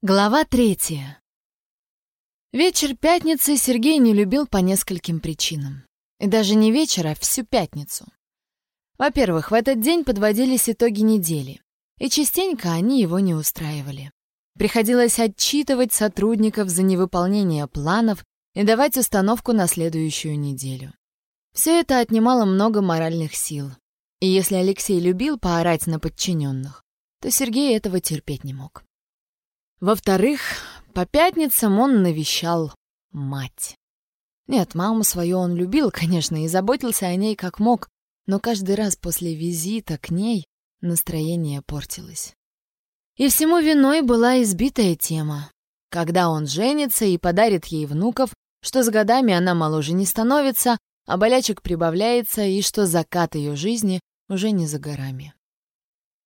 Глава третья. Вечер пятницы Сергей не любил по нескольким причинам. И даже не вечер, а всю пятницу. Во-первых, в этот день подводились итоги недели, и частенько они его не устраивали. Приходилось отчитывать сотрудников за невыполнение планов и давать установку на следующую неделю. Все это отнимало много моральных сил. И если Алексей любил поорать на подчиненных, то Сергей этого терпеть не мог. Во-вторых, по пятницам он навещал мать. Нет, маму свою он любил, конечно, и заботился о ней как мог, но каждый раз после визита к ней настроение портилось. И всему виной была избитая тема. Когда он женится и подарит ей внуков, что с годами она моложе не становится, а болячек прибавляется, и что закат ее жизни уже не за горами.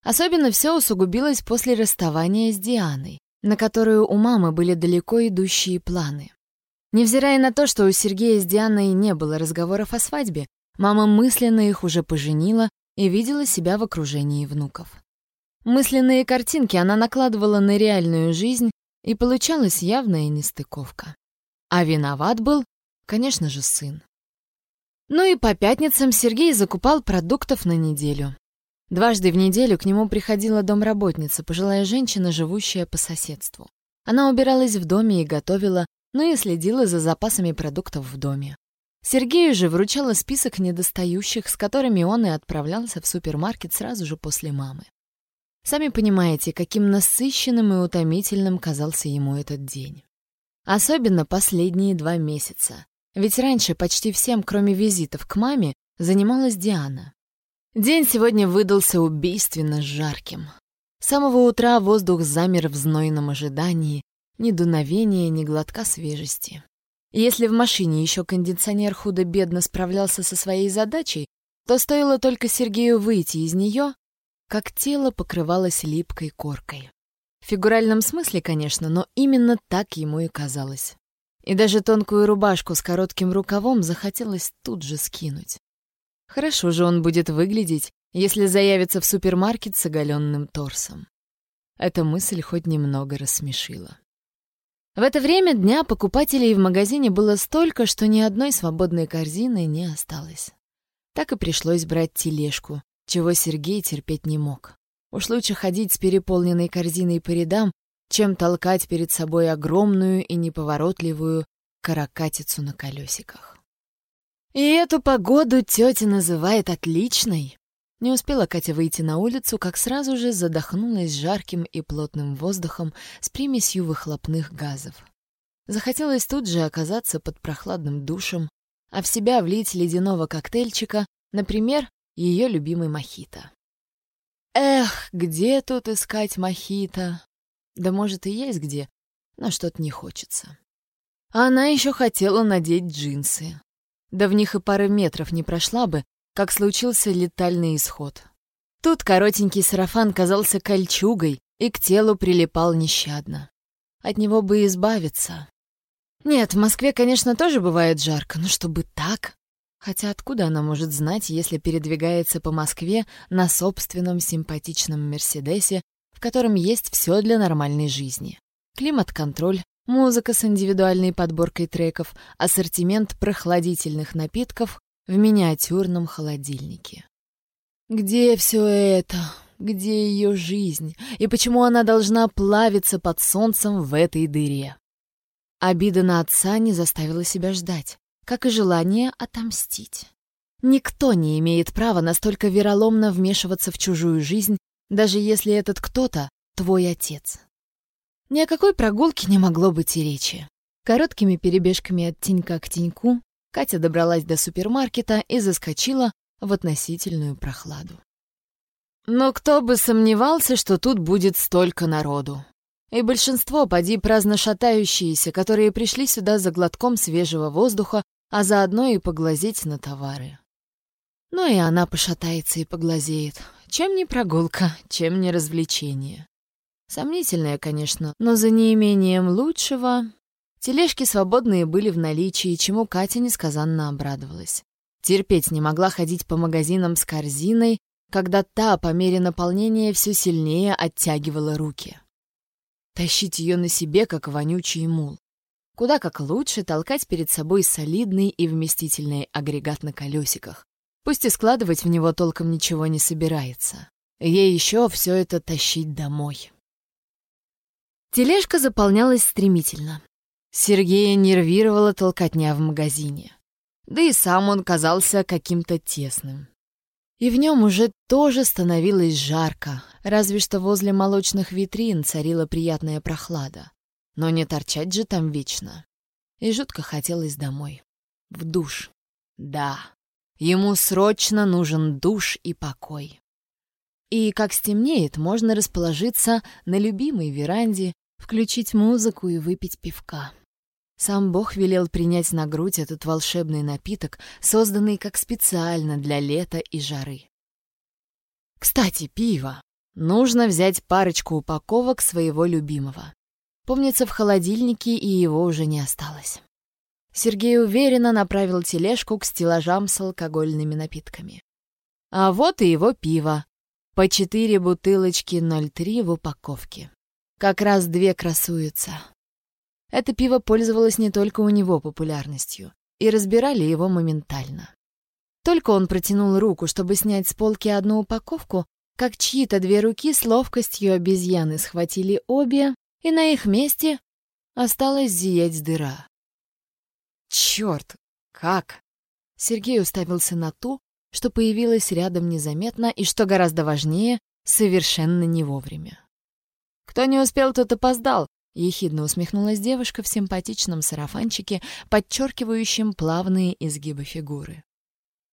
Особенно все усугубилось после расставания с Дианой на которую у мамы были далеко идущие планы. Невзирая на то, что у Сергея с Дианой не было разговоров о свадьбе, мама мысленно их уже поженила и видела себя в окружении внуков. Мысленные картинки она накладывала на реальную жизнь, и получалась явная нестыковка. А виноват был, конечно же, сын. Ну и по пятницам Сергей закупал продуктов на неделю. Дважды в неделю к нему приходила домработница, пожилая женщина, живущая по соседству. Она убиралась в доме и готовила, но и следила за запасами продуктов в доме. Сергею же вручала список недостающих, с которыми он и отправлялся в супермаркет сразу же после мамы. Сами понимаете, каким насыщенным и утомительным казался ему этот день. Особенно последние два месяца. Ведь раньше почти всем, кроме визитов к маме, занималась Диана. День сегодня выдался убийственно жарким. С самого утра воздух замер в знойном ожидании, ни дуновения, ни глотка свежести. если в машине еще кондиционер худо-бедно справлялся со своей задачей, то стоило только Сергею выйти из нее, как тело покрывалось липкой коркой. В фигуральном смысле, конечно, но именно так ему и казалось. И даже тонкую рубашку с коротким рукавом захотелось тут же скинуть. Хорошо же он будет выглядеть, если заявится в супермаркет с оголенным торсом. Эта мысль хоть немного рассмешила. В это время дня покупателей в магазине было столько, что ни одной свободной корзины не осталось. Так и пришлось брать тележку, чего Сергей терпеть не мог. Уж лучше ходить с переполненной корзиной по рядам, чем толкать перед собой огромную и неповоротливую каракатицу на колесиках. И эту погоду тетя называет отличной. Не успела Катя выйти на улицу, как сразу же задохнулась жарким и плотным воздухом с примесью выхлопных газов. Захотелось тут же оказаться под прохладным душем, а в себя влить ледяного коктейльчика, например, ее любимый мохито. Эх, где тут искать мохито? Да может и есть где, но что-то не хочется. она еще хотела надеть джинсы. Да в них и пары метров не прошла бы, как случился летальный исход. Тут коротенький сарафан казался кольчугой и к телу прилипал нещадно. От него бы избавиться. Нет, в Москве, конечно, тоже бывает жарко, но чтобы так? Хотя откуда она может знать, если передвигается по Москве на собственном симпатичном «Мерседесе», в котором есть все для нормальной жизни? Климат-контроль, музыка с индивидуальной подборкой треков, ассортимент прохладительных напитков в миниатюрном холодильнике. Где все это? Где ее жизнь? И почему она должна плавиться под солнцем в этой дыре? Обида на отца не заставила себя ждать, как и желание отомстить. Никто не имеет права настолько вероломно вмешиваться в чужую жизнь, даже если этот кто-то — твой отец. Ни о какой прогулке не могло быть и речи. Короткими перебежками от тенька к теньку Катя добралась до супермаркета и заскочила в относительную прохладу. Но кто бы сомневался, что тут будет столько народу. И большинство, поди праздно шатающиеся, которые пришли сюда за глотком свежего воздуха, а заодно и поглазеть на товары. Ну и она пошатается и поглазеет. Чем не прогулка, чем не развлечение. Сомнительное, конечно, но за неимением лучшего... Тележки свободные были в наличии, чему Катя несказанно обрадовалась. Терпеть не могла ходить по магазинам с корзиной, когда та по мере наполнения все сильнее оттягивала руки. тащить ее на себе, как вонючий мул. Куда как лучше толкать перед собой солидный и вместительный агрегат на колесиках. Пусть и складывать в него толком ничего не собирается. Ей еще все это тащить домой. Тележка заполнялась стремительно. Сергея нервировала толкотня в магазине. Да и сам он казался каким-то тесным. И в нем уже тоже становилось жарко, разве что возле молочных витрин царила приятная прохлада. Но не торчать же там вечно. И жутко хотелось домой. В душ. Да, ему срочно нужен душ и покой. И как стемнеет, можно расположиться на любимой веранде, включить музыку и выпить пивка. Сам Бог велел принять на грудь этот волшебный напиток, созданный как специально для лета и жары. Кстати, пиво. Нужно взять парочку упаковок своего любимого. Помнится, в холодильнике и его уже не осталось. Сергей уверенно направил тележку к стеллажам с алкогольными напитками. А вот и его пиво. По четыре бутылочки 0,3 в упаковке. Как раз две красуются. Это пиво пользовалось не только у него популярностью, и разбирали его моментально. Только он протянул руку, чтобы снять с полки одну упаковку, как чьи-то две руки с ловкостью обезьяны схватили обе, и на их месте осталась зиять дыра. «Черт! Как?» Сергей уставился на ту, что появилась рядом незаметно и, что гораздо важнее, совершенно не вовремя. «Кто не успел, тот опоздал», — ехидно усмехнулась девушка в симпатичном сарафанчике, подчеркивающем плавные изгибы фигуры.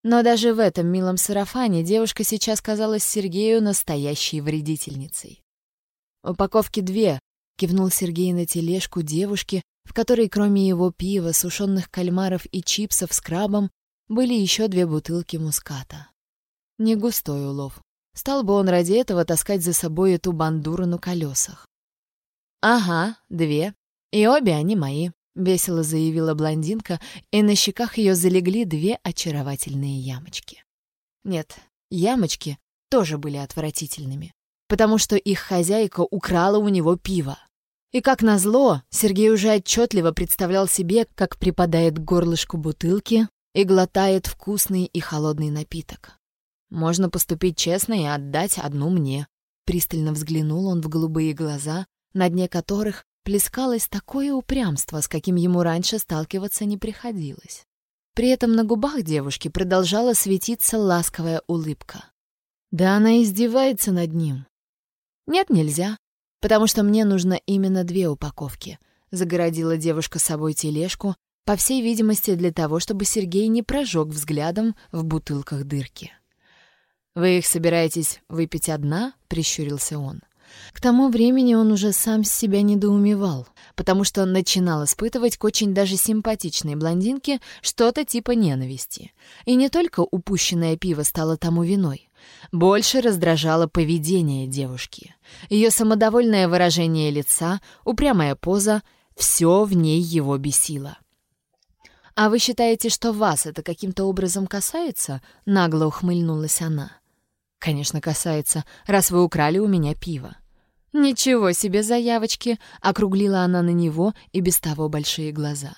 Но даже в этом милом сарафане девушка сейчас казалась Сергею настоящей вредительницей. «Упаковки две», — кивнул Сергей на тележку девушки, в которой кроме его пива, сушеных кальмаров и чипсов с крабом были еще две бутылки муската. Не густой улов. Стал бы он ради этого таскать за собой эту бандуру на колесах. «Ага, две. И обе они мои», — весело заявила блондинка, и на щеках ее залегли две очаровательные ямочки. Нет, ямочки тоже были отвратительными, потому что их хозяйка украла у него пиво. И как назло, Сергей уже отчетливо представлял себе, как припадает к горлышку бутылки и глотает вкусный и холодный напиток. Можно поступить честно и отдать одну мне. Пристально взглянул он в голубые глаза, на дне которых плескалось такое упрямство, с каким ему раньше сталкиваться не приходилось. При этом на губах девушки продолжала светиться ласковая улыбка. Да она издевается над ним. Нет, нельзя, потому что мне нужно именно две упаковки. Загородила девушка собой тележку, по всей видимости, для того, чтобы Сергей не прожег взглядом в бутылках дырки. «Вы их собираетесь выпить одна?» — прищурился он. К тому времени он уже сам себя недоумевал, потому что начинал испытывать к очень даже симпатичной блондинке что-то типа ненависти. И не только упущенное пиво стало тому виной. Больше раздражало поведение девушки. Ее самодовольное выражение лица, упрямая поза — все в ней его бесило. «А вы считаете, что вас это каким-то образом касается?» — нагло ухмыльнулась она. «Конечно, касается, раз вы украли у меня пиво». «Ничего себе заявочки!» — округлила она на него и без того большие глаза.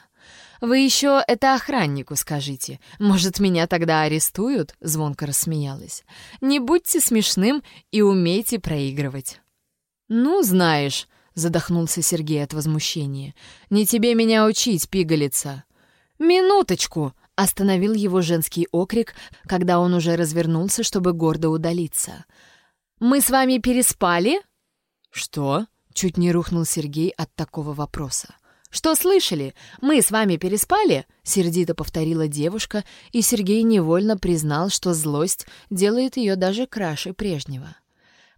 «Вы еще это охраннику скажите. Может, меня тогда арестуют?» — звонко рассмеялась. «Не будьте смешным и умейте проигрывать». «Ну, знаешь», — задохнулся Сергей от возмущения, — «не тебе меня учить, пигалица». «Минуточку!» Остановил его женский окрик, когда он уже развернулся, чтобы гордо удалиться. «Мы с вами переспали?» «Что?» — чуть не рухнул Сергей от такого вопроса. «Что слышали? Мы с вами переспали?» — сердито повторила девушка, и Сергей невольно признал, что злость делает ее даже краше прежнего.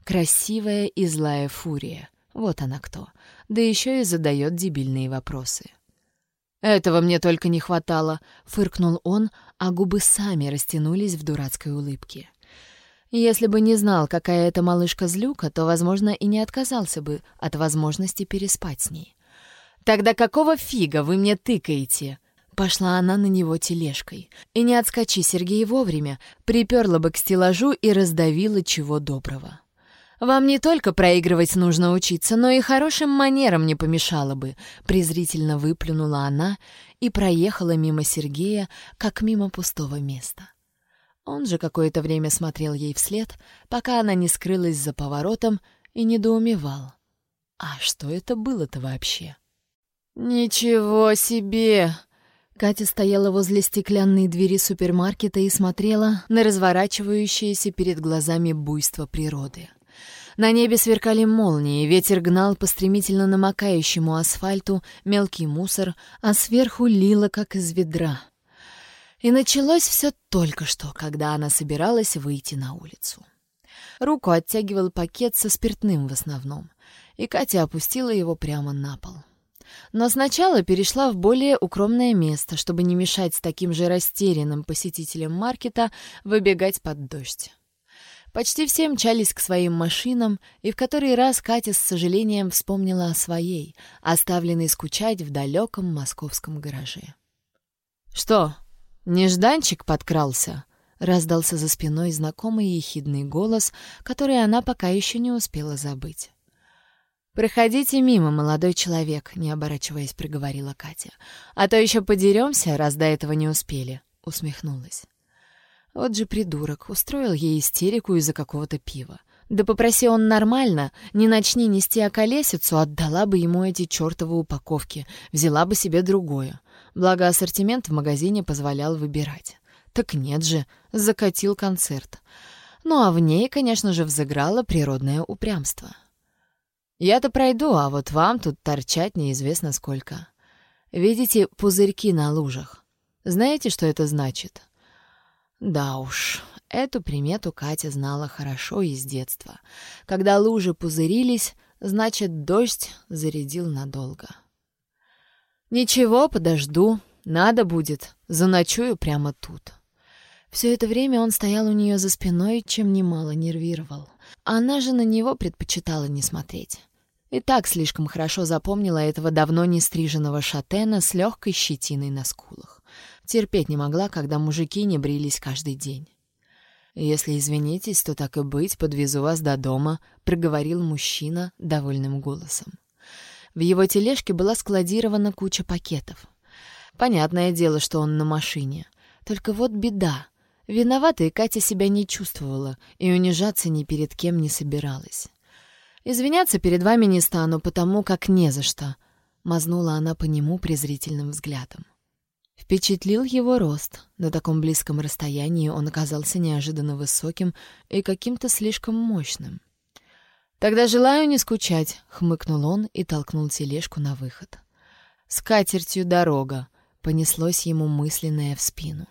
Красивая и злая фурия. Вот она кто. Да еще и задает дебильные вопросы. «Этого мне только не хватало», — фыркнул он, а губы сами растянулись в дурацкой улыбке. Если бы не знал, какая это малышка-злюка, то, возможно, и не отказался бы от возможности переспать с ней. «Тогда какого фига вы мне тыкаете?» Пошла она на него тележкой. И не отскочи Сергей вовремя, приперла бы к стеллажу и раздавила чего доброго. «Вам не только проигрывать нужно учиться, но и хорошим манерам не помешало бы», — презрительно выплюнула она и проехала мимо Сергея, как мимо пустого места. Он же какое-то время смотрел ей вслед, пока она не скрылась за поворотом и недоумевал. А что это было-то вообще? «Ничего себе!» Катя стояла возле стеклянной двери супермаркета и смотрела на разворачивающееся перед глазами буйство природы. На небе сверкали молнии, ветер гнал по стремительно намокающему асфальту мелкий мусор, а сверху лило, как из ведра. И началось все только что, когда она собиралась выйти на улицу. Руку оттягивал пакет со спиртным в основном, и Катя опустила его прямо на пол. Но сначала перешла в более укромное место, чтобы не мешать таким же растерянным посетителям маркета выбегать под дождь. Почти все мчались к своим машинам, и в который раз Катя с сожалением вспомнила о своей, оставленной скучать в далеком московском гараже. «Что, нежданчик подкрался?» — раздался за спиной знакомый ехидный голос, который она пока еще не успела забыть. «Проходите мимо, молодой человек», — не оборачиваясь, проговорила Катя. «А то еще подеремся, раз до этого не успели», — усмехнулась. Вот же придурок, устроил ей истерику из-за какого-то пива. Да попроси он нормально, не начни нести околесицу, отдала бы ему эти чертовы упаковки, взяла бы себе другое. Благо ассортимент в магазине позволял выбирать. Так нет же, закатил концерт. Ну а в ней, конечно же, взыграло природное упрямство. Я-то пройду, а вот вам тут торчать неизвестно сколько. Видите пузырьки на лужах? Знаете, что это значит? Да уж, эту примету Катя знала хорошо из детства. Когда лужи пузырились, значит, дождь зарядил надолго. Ничего, подожду. Надо будет. Заночую прямо тут. Все это время он стоял у нее за спиной, чем немало нервировал. Она же на него предпочитала не смотреть. И так слишком хорошо запомнила этого давно не стриженного шатена с легкой щетиной на скулах. Терпеть не могла, когда мужики не брились каждый день. «Если извинитесь, то так и быть, подвезу вас до дома», — проговорил мужчина довольным голосом. В его тележке была складирована куча пакетов. Понятное дело, что он на машине. Только вот беда. Виноватой Катя себя не чувствовала и унижаться ни перед кем не собиралась. «Извиняться перед вами не стану, потому как не за что», — мазнула она по нему презрительным взглядом. Впечатлил его рост. На таком близком расстоянии он оказался неожиданно высоким и каким-то слишком мощным. «Тогда желаю не скучать», — хмыкнул он и толкнул тележку на выход. «С катертью дорога», — понеслось ему мысленное в спину.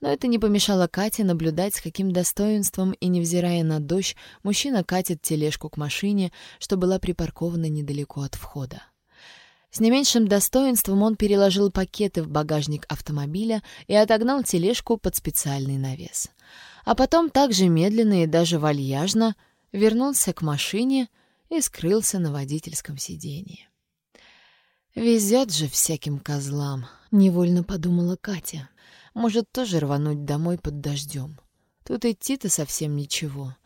Но это не помешало Кате наблюдать, с каким достоинством и, невзирая на дождь, мужчина катит тележку к машине, что была припаркована недалеко от входа. С не меньшим достоинством он переложил пакеты в багажник автомобиля и отогнал тележку под специальный навес. А потом также медленно и даже вальяжно вернулся к машине и скрылся на водительском сиденье. «Везет же всяким козлам», — невольно подумала Катя. Может, тоже рвануть домой под дождем. Тут идти-то совсем ничего.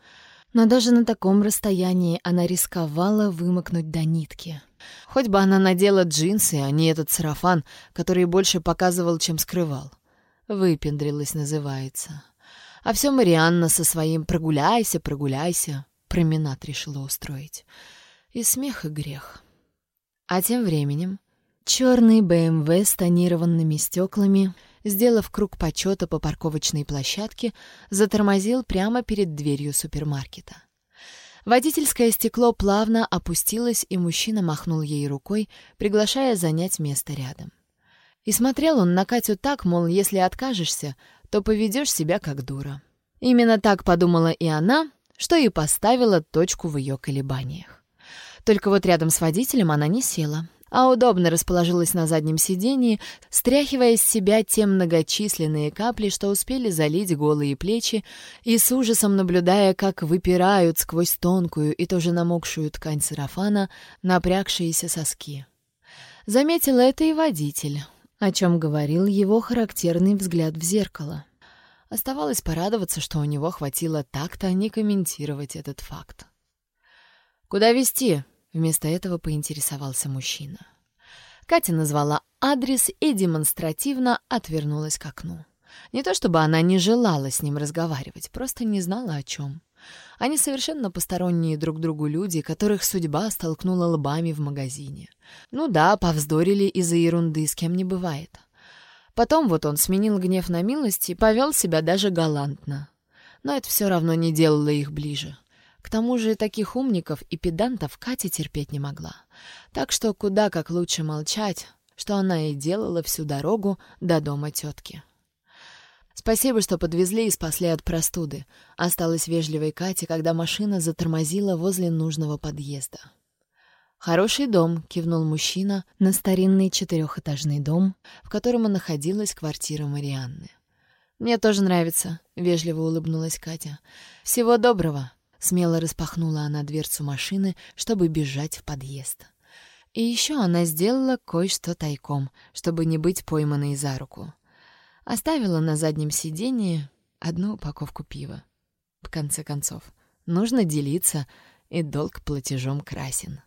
Но даже на таком расстоянии она рисковала вымокнуть до нитки. Хоть бы она надела джинсы, а не этот сарафан, который больше показывал, чем скрывал. Выпендрилась, называется. А все Марианна со своим «прогуляйся, прогуляйся» променад решила устроить. И смех, и грех. А тем временем черный БМВ с тонированными стеклами сделав круг почета по парковочной площадке, затормозил прямо перед дверью супермаркета. Водительское стекло плавно опустилось, и мужчина махнул ей рукой, приглашая занять место рядом. И смотрел он на Катю так, мол, если откажешься, то поведешь себя как дура. Именно так подумала и она, что и поставила точку в ее колебаниях. Только вот рядом с водителем она не села, а удобно расположилась на заднем сидении, стряхивая с себя те многочисленные капли, что успели залить голые плечи, и с ужасом наблюдая, как выпирают сквозь тонкую и тоже намокшую ткань сарафана напрягшиеся соски. Заметил это и водитель, о чем говорил его характерный взгляд в зеркало. Оставалось порадоваться, что у него хватило так-то не комментировать этот факт. «Куда везти?» — вместо этого поинтересовался мужчина. Катя назвала адрес и демонстративно отвернулась к окну. Не то чтобы она не желала с ним разговаривать, просто не знала о чем. Они совершенно посторонние друг другу люди, которых судьба столкнула лбами в магазине. Ну да, повздорили из-за ерунды, с кем не бывает. Потом вот он сменил гнев на милость и повел себя даже галантно. Но это все равно не делало их ближе. К тому же таких умников и педантов Катя терпеть не могла. Так что куда как лучше молчать, что она и делала всю дорогу до дома тетки. Спасибо, что подвезли и спасли от простуды. Осталась вежливой Катя, когда машина затормозила возле нужного подъезда. «Хороший дом», — кивнул мужчина на старинный четырехэтажный дом, в котором находилась квартира Марианны. «Мне тоже нравится», — вежливо улыбнулась Катя. «Всего доброго», — смело распахнула она дверцу машины, чтобы бежать в подъезд. И еще она сделала кое-что тайком, чтобы не быть пойманной за руку. Оставила на заднем сиденье одну упаковку пива. В конце концов, нужно делиться, и долг платежом красен.